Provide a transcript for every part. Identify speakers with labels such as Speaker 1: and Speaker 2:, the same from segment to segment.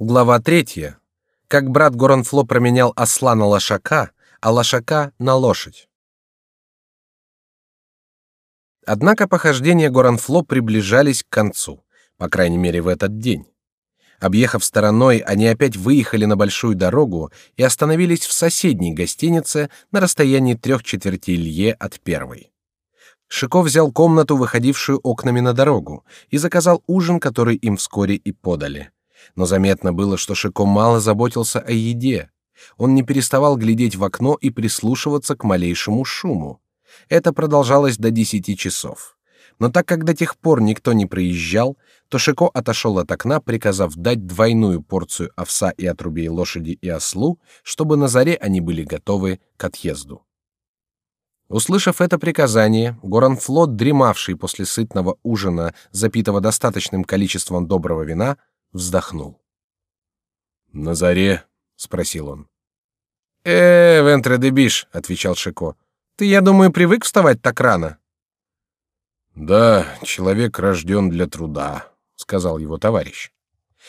Speaker 1: Глава третья. Как брат Горанфло променял осла на лошака, а лошака на лошадь. Однако похождения Горанфло приближались к концу, по крайней мере в этот день. Объехав стороной, они опять выехали на большую дорогу и остановились в соседней гостинице на расстоянии трех четвертей лье от первой. Шиков взял комнату, выходившую окнами на дорогу, и заказал ужин, который им вскоре и подали но заметно было, что Шико мало заботился о еде. Он не переставал глядеть в окно и прислушиваться к малейшему шуму. Это продолжалось до десяти часов. Но так как до тех пор никто не приезжал, то Шико отошел от окна, приказав дать двойную порцию овса и отрубей лошади и ослу, чтобы на заре они были готовы к отъезду. Услышав это приказание, Горанфлот, дремавший после сытного ужина, запитого достаточным количеством доброго вина, вздохнул.
Speaker 2: На заре? спросил он.
Speaker 1: Э, вентре де биш, отвечал Шико. Ты, я думаю, привык вставать так рано.
Speaker 2: Да, человек рожден для труда, сказал его товарищ.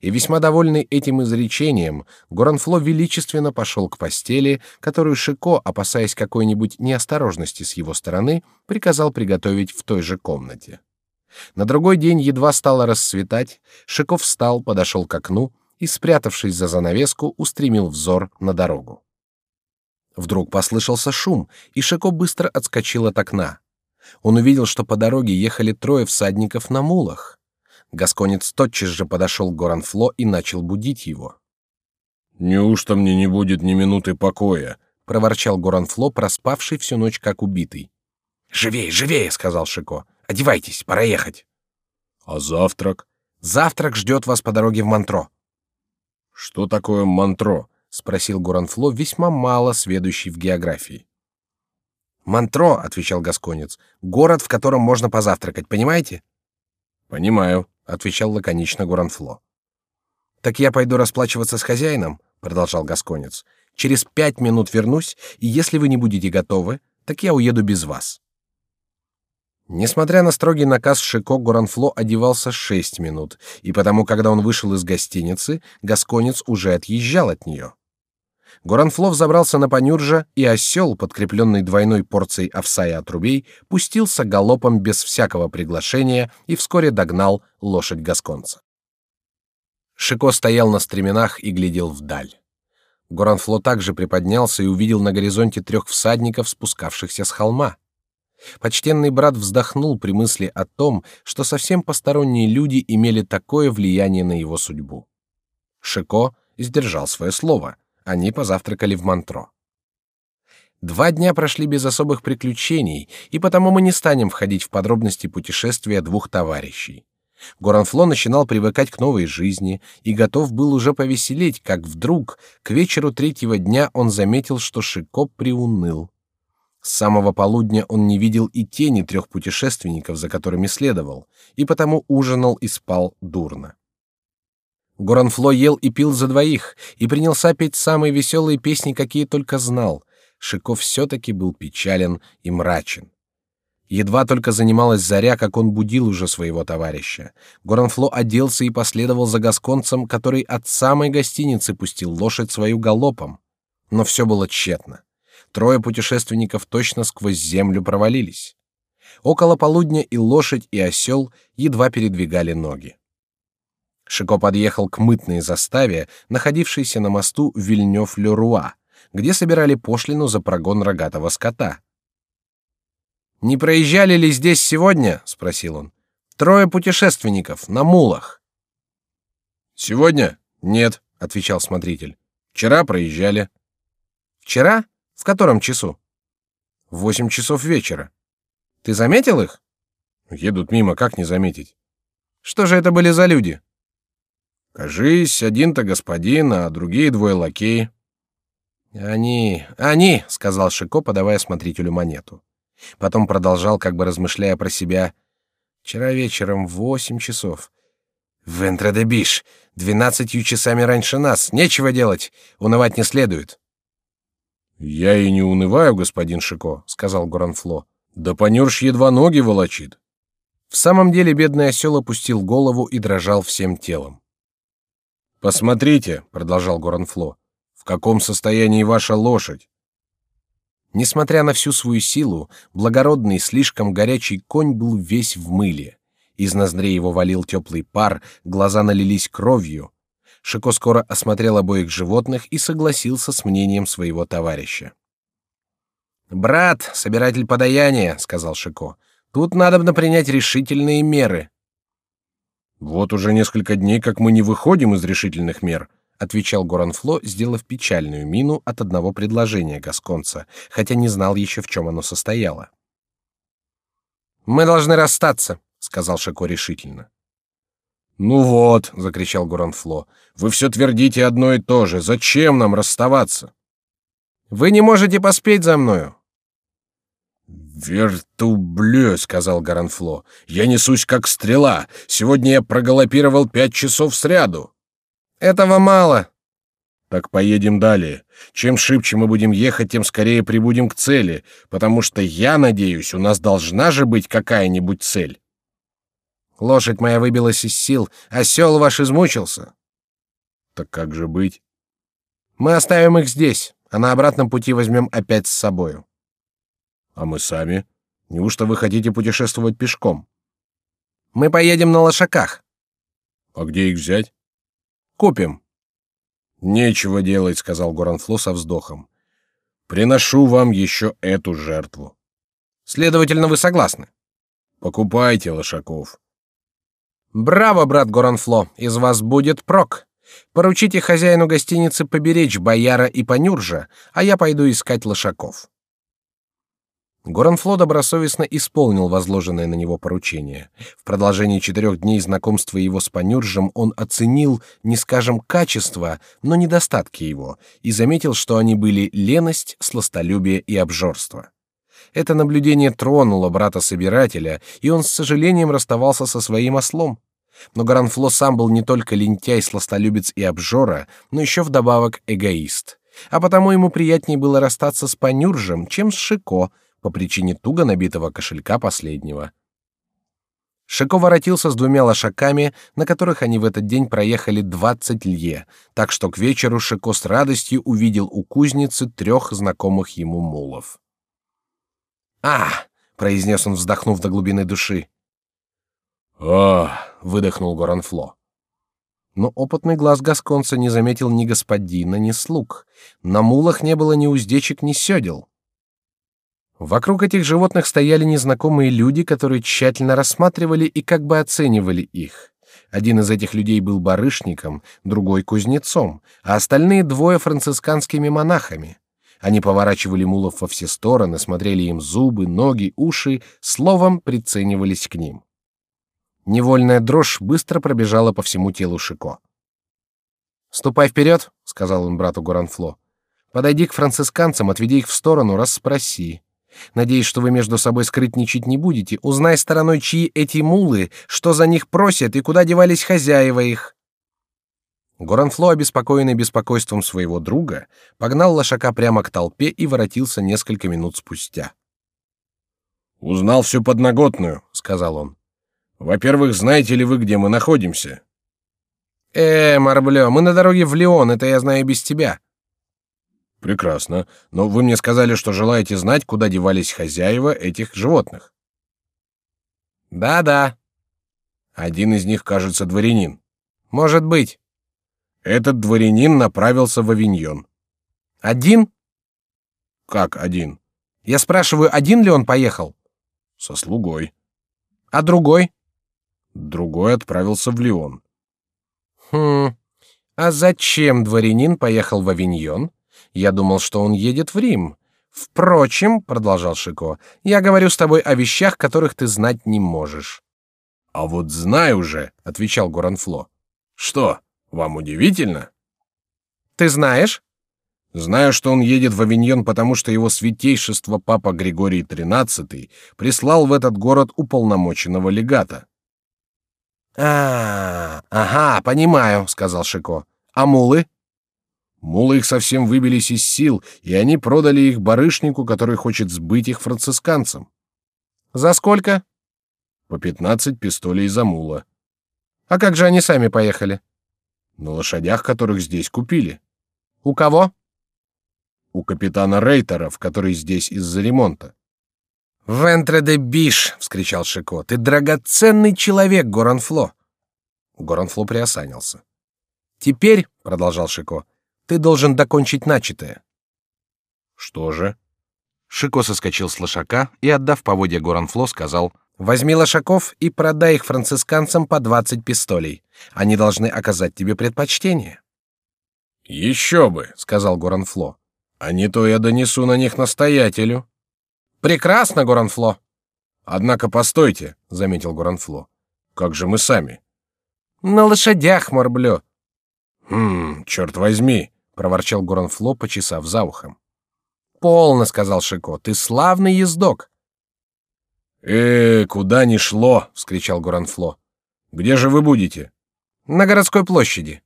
Speaker 1: И весьма довольный этим изречением, Горанфло величественно пошел к постели, которую Шико, опасаясь какой-нибудь неосторожности с его стороны, приказал приготовить в той же комнате. На другой день едва стало рассветать, Шиков встал, подошел к окну и, спрятавшись за занавеску, устремил взор на дорогу. Вдруг послышался шум, и Шико быстро отскочил от окна. Он увидел, что по дороге ехали трое всадников на мулах. Гасконец тотчас же подошел к Горанфло и начал будить его.
Speaker 2: «Неужто мне не будет ни минуты покоя?»
Speaker 1: — проворчал Горанфло, проспавший всю ночь как убитый. «Живее, живее!» — сказал Шико. Одевайтесь, пора ехать.
Speaker 2: А завтрак?
Speaker 1: Завтрак ждет вас по дороге в Монтро.
Speaker 2: Что такое Монтро?
Speaker 1: спросил Гуранфло, весьма мало сведущий в географии. Монтро, отвечал гасконец, город, в котором можно позавтракать, понимаете?
Speaker 2: Понимаю,
Speaker 1: отвечал лаконично Гуранфло. Так я пойду расплачиваться с хозяином, продолжал гасконец. Через пять минут вернусь, и если вы не будете готовы, так я уеду без вас. Несмотря на строгий наказ Шико, Горанфло одевался шесть минут, и потому, когда он вышел из гостиницы, гасконец уже отъезжал от нее. Горанфло взобрался на понюржа, и осел, подкрепленный двойной порцией овса и отрубей, пустился галопом без всякого приглашения и вскоре догнал лошадь гасконца. Шико стоял на стременах и глядел вдаль. Горанфло также приподнялся и увидел на горизонте трех всадников, спускавшихся с холма. Почтенный брат вздохнул при мысли о том, что совсем посторонние люди имели такое влияние на его судьбу. Шико сдержал свое слово. Они позавтракали в Монтро. Два дня прошли без особых приключений, и потому мы не станем входить в подробности путешествия двух товарищей. Горанфло начинал привыкать к новой жизни и готов был уже повеселеть, как вдруг к вечеру третьего дня он заметил, что Шико приуныл. С самого полудня он не видел и тени трех путешественников, за которыми следовал, и потому ужинал и спал дурно. Горанфло ел и пил за двоих и принялся петь самые веселые песни, какие только знал. Шиков все-таки был печален и мрачен. Едва только занималась заря, как он будил уже своего товарища. Горанфло оделся и последовал за гасконцем, который от самой гостиницы пустил лошадь свою галопом. Но все было тщетно. Трое путешественников точно сквозь землю провалились. Около полудня и лошадь, и осел едва передвигали ноги. Шико подъехал к мытной заставе, находившейся на мосту Вильнёв-Леруа, где собирали пошлину за прогон рогатого скота. «Не проезжали ли здесь сегодня?» — спросил он. «Трое путешественников на мулах».
Speaker 2: «Сегодня? Нет», — отвечал смотритель. «Вчера проезжали».
Speaker 1: «Вчера? В котором часу?
Speaker 2: В восемь часов вечера.
Speaker 1: Ты заметил их?
Speaker 2: Едут мимо, как не заметить?
Speaker 1: Что же это были за люди?
Speaker 2: Кажись, один-то господин, а другие двое лакеи.
Speaker 1: Они, они, сказал Шико, подавая смотрителю монету. Потом продолжал, как бы размышляя про себя. Вчера вечером в восемь часов. Вентре де Биш, двенадцатью часами раньше нас. Нечего делать, унывать не следует.
Speaker 2: Я и не унываю, господин Шико, сказал Горанфло. Да понёрш едва ноги волочит.
Speaker 1: В самом деле бедный осел опустил голову и дрожал всем телом.
Speaker 2: Посмотрите, продолжал Горанфло, в каком состоянии ваша лошадь.
Speaker 1: Несмотря на всю свою силу, благородный, слишком горячий конь был весь в мыле. Из ноздрей его валил теплый пар, глаза налились кровью. Шико скоро осмотрел обоих животных и согласился с мнением своего товарища. «Брат, собиратель подаяния», — сказал Шико, — «тут надо принять решительные меры».
Speaker 2: «Вот уже несколько дней, как мы не выходим из решительных мер», отвечал Горанфло, сделав печальную мину от одного предложения гасконца, хотя не знал еще в чем оно состояло.
Speaker 1: Мы должны расстаться, сказал Шико решительно.
Speaker 2: Ну вот, закричал Горанфло, вы все твердите одно и то же. Зачем нам расставаться?
Speaker 1: Вы не можете поспеть за мною.
Speaker 2: «Вертубле», — сказал Горанфло, — «я несусь как стрела. Сегодня я проголопировал пять часов сряду».
Speaker 1: Этого мало.
Speaker 2: Так поедем далее. Чем шибче мы будем ехать, тем скорее прибудем к цели, потому что я надеюсь, у нас должна же быть какая-нибудь цель.
Speaker 1: Лошадь моя выбилась из сил, осел ваш измучился.
Speaker 2: Так как же быть?
Speaker 1: Мы оставим их здесь, а на обратном пути возьмем опять с собою.
Speaker 2: А мы сами? Неужто вы хотите путешествовать пешком?
Speaker 1: Мы поедем на лошаках.
Speaker 2: А где их взять?
Speaker 1: Купим.
Speaker 2: Нечего делать, сказал Горанфло со вздохом. Приношу вам еще эту жертву.
Speaker 1: Следовательно, вы согласны?
Speaker 2: Покупайте лошаков.
Speaker 1: Браво, брат Горанфло, из вас будет прок. Поручите хозяину гостиницы поберечь бояра и понюржа, а я пойду искать лошаков. Горанфло добросовестно исполнил возложенное на него поручение. В продолжении четырех дней знакомства его с Панюржем он оценил, не скажем качество, но недостатки его, и заметил, что они были леность, сластолюбие и обжорство. Это наблюдение тронуло брата-собирателя, и он с сожалением расставался со своим ослом. Но Горанфло сам был не только лентяй, сластолюбец и обжора, но еще вдобавок эгоист. А потому ему приятнее было расстаться с Панюржем, чем с Шико, по причине туго набитого кошелька последнего. Шико воротился с двумя лошаками, на которых они в этот день проехали двадцать лье, так что к вечеру Шико с радостью увидел у кузницы трех знакомых ему мулов. «А!» — произнес он, вздохнув до глубины души.
Speaker 2: «А!» — выдохнул Горанфло.
Speaker 1: Но опытный глаз гасконца не заметил ни господина, ни слуг. На мулах не было ни уздечек, ни седел. Вокруг этих животных стояли незнакомые люди, которые тщательно рассматривали и как бы оценивали их. Один из этих людей был барышником, другой кузнецом, а остальные двое францисканскими монахами. Они поворачивали мулов во все стороны, смотрели им зубы, ноги, уши, словом приценивались к ним. Невольная дрожь быстро пробежала по всему телу Шико. «Ступай вперед», — сказал он брату Горанфло. «Подойди к францисканцам, отведи их в сторону, расспроси. Надеюсь, что вы между собой скрытничать не будете. Узнай стороной, чьи эти мулы, что за них просят и куда девались хозяева их. Горанфло, обеспокоенный беспокойством своего друга, погнал лошака прямо к толпе и воротился несколько минут спустя.
Speaker 2: Узнал всю подноготную, сказал он. Во-первых, знаете ли вы, где мы находимся?
Speaker 1: Э, Марблё, мы на дороге в Лион, это я знаю без тебя.
Speaker 2: Прекрасно. Но вы мне сказали, что желаете знать, куда девались хозяева этих животных.
Speaker 1: Да-да.
Speaker 2: Один из них, кажется, дворянин.
Speaker 1: Может быть.
Speaker 2: Этот дворянин направился в Авиньон.
Speaker 1: Один?
Speaker 2: Как один?
Speaker 1: Я спрашиваю, один ли он поехал?
Speaker 2: Со слугой.
Speaker 1: А другой?
Speaker 2: Другой отправился в Лион.
Speaker 1: Хм. А зачем дворянин поехал в Авиньон? Я думал, что он едет в Рим. Впрочем, продолжал Шико, я говорю с тобой о вещах, которых ты знать не можешь.
Speaker 2: А вот знаю уже, отвечал Горанфло. Что, вам удивительно?
Speaker 1: Ты знаешь?
Speaker 2: Знаю, что он едет в Авиньон, потому что его святейшество папа Григорий XIII прислал в этот город уполномоченного легата.
Speaker 1: А, ага, понимаю, сказал Шико. А мулы?
Speaker 2: Мулы их совсем выбились из сил, и они продали их барышнику, который хочет сбыть их францисканцам.
Speaker 1: За сколько?
Speaker 2: По пятнадцать пистолей за мула.
Speaker 1: А как же они сами поехали?
Speaker 2: На лошадях, которых здесь купили.
Speaker 1: У кого?
Speaker 2: У капитана Рейтеров, который здесь из-за ремонта.
Speaker 1: «Вентре де Биш!» — вскричал Шико. «Ты драгоценный человек, Горанфло!» Горанфло приосанился. «Теперь, — продолжал Шико, — ты должен докончить начатое».
Speaker 2: «Что же?»
Speaker 1: Шико соскочил с лошака и, отдав поводья Горанфло, сказал, «Возьми лошаков и продай их францисканцам по двадцать пистолей. Они должны оказать тебе предпочтение».
Speaker 2: «Еще бы», — сказал Горанфло. «А не то я донесу на них настоятелю».
Speaker 1: Прекрасно, Горанфло.
Speaker 2: Однако постойте, заметил Горанфло. Как же мы сами?
Speaker 1: На лошадях, морблё.
Speaker 2: Хм, черт возьми, проворчал Горанфло, почесав за ухом.
Speaker 1: Полно, сказал Шико. Ты славный ездок.
Speaker 2: Э, куда ни шло, вскричал Горанфло. Где же вы будете?
Speaker 1: На городской площади.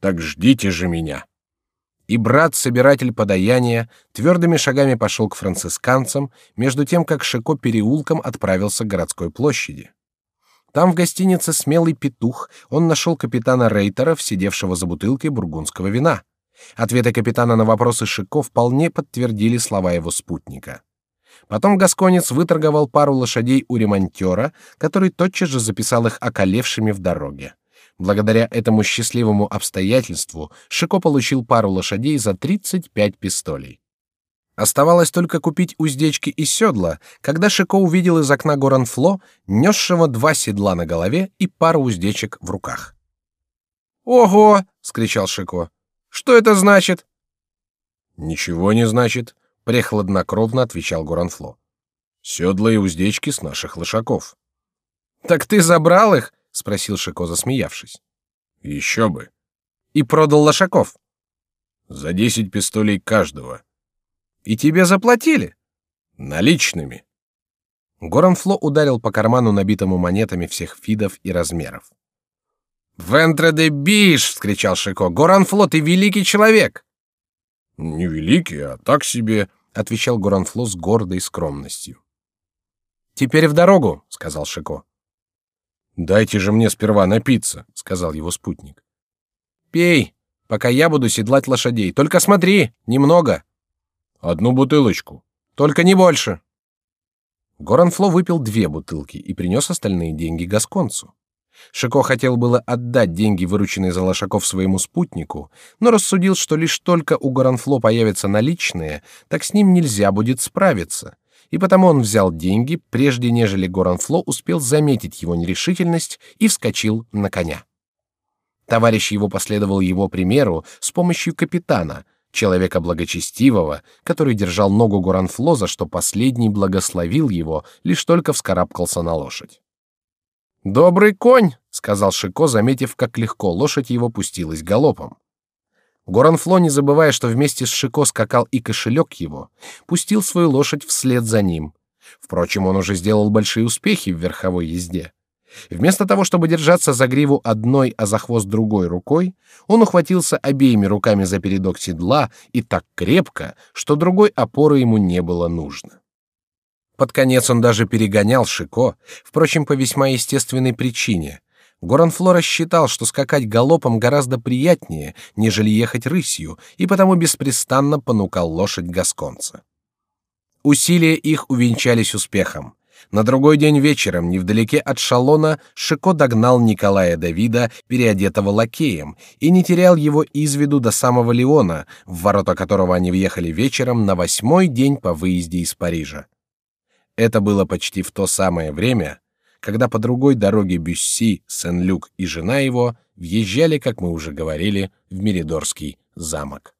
Speaker 2: Так ждите же меня
Speaker 1: и брат-собиратель подаяния твердыми шагами пошел к францисканцам, между тем как Шико переулком отправился к городской площади. Там в гостинице «Смелый петух» он нашел капитана Рейтера, сидевшего за бутылкой бургундского вина. Ответы капитана на вопросы Шико вполне подтвердили слова его спутника. Потом Гасконец выторговал пару лошадей у ремонтера, который тотчас же записал их околевшими в дороге. Благодаря этому счастливому обстоятельству Шико получил пару лошадей за 35 пистолей. Оставалось только купить уздечки и седла, когда Шико увидел из окна Горанфло, несшего два седла на голове и пару уздечек в руках. «Ого!» — скричал Шико. «Что это значит?»
Speaker 2: «Ничего не значит», — прехладнокровно отвечал Горанфло. «Седла и уздечки с наших лошаков».
Speaker 1: «Так ты забрал их?» — спросил Шико, засмеявшись.
Speaker 2: «Еще бы».
Speaker 1: «И продал лошаков?»
Speaker 2: «За десять пистолей каждого».
Speaker 1: «И тебе заплатили?»
Speaker 2: «Наличными».
Speaker 1: Горанфло ударил по карману, набитому монетами всех видов и размеров. «Вентре Биш!» — вскричал Шико. «Горанфло, ты великий человек!»
Speaker 2: «Не великий, а так себе», —
Speaker 1: отвечал Горанфло с гордой скромностью. «Теперь в дорогу», — сказал Шико.
Speaker 2: Дайте же мне сперва напиться, сказал его спутник.
Speaker 1: Пей, пока я буду седлать лошадей. Только смотри, немного.
Speaker 2: Одну бутылочку.
Speaker 1: Только не больше. Горанфло выпил две бутылки и принес остальные деньги гасконцу. Шико хотел было отдать деньги, вырученные за лошаков, своему спутнику, но рассудил, что лишь только у Горанфло появятся наличные, так с ним нельзя будет справиться, и потому он взял деньги, прежде нежели Горанфло успел заметить его нерешительность и вскочил на коня. Товарищ его последовал его примеру с помощью капитана, человека благочестивого, который держал ногу Горанфло, за что последний благословил его, лишь только вскарабкался на лошадь. «Добрый конь!» — сказал Шико, заметив, как легко лошадь его пустилась галопом. Горанфло, не забывая, что вместе с Шико скакал и кошелек его, пустил свою лошадь вслед за ним. Впрочем, он уже сделал большие успехи в верховой езде. Вместо того, чтобы держаться за гриву одной, а за хвост другой рукой, он ухватился обеими руками за передок седла и так крепко, что другой опоры ему не было нужно. Под конец он даже перегонял Шико, впрочем, по весьма естественной причине — Горанфло рассчитал, что скакать галопом гораздо приятнее, нежели ехать рысью, и потому беспрестанно понукал лошадь гасконца. Усилия их увенчались успехом. На другой день вечером, невдалеке от Шалона, Шико догнал Николая Давида, переодетого лакеем, и не терял его из виду до самого Леона, в ворота которого они въехали вечером на восьмой день по выезде из Парижа. Это было почти в то самое время, когда по другой дороге Бюсси, Сен-Люк и жена его въезжали, как мы уже говорили, в Меридорский замок.